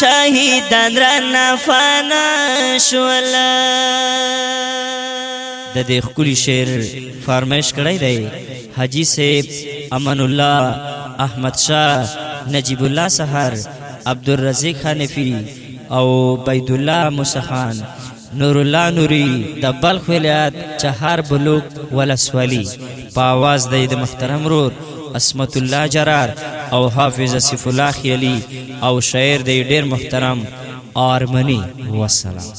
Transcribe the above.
شهیدان رانه فانا شول د دې خولي شعر فرمایش کړی دی حاجی صاحب امن الله احمد شاه نجیب الله سحر عبدالرزاق حنفی او بيد الله مصحان نورالله نوري د بلخ ولایت چهار بلوک ولسوالي په اواز دی د محترم رور اسمت الله جرار او حافظ سیف الله خیلی او شاعر دی ډیر محترم آرمنی وسلام